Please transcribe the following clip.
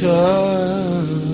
touch.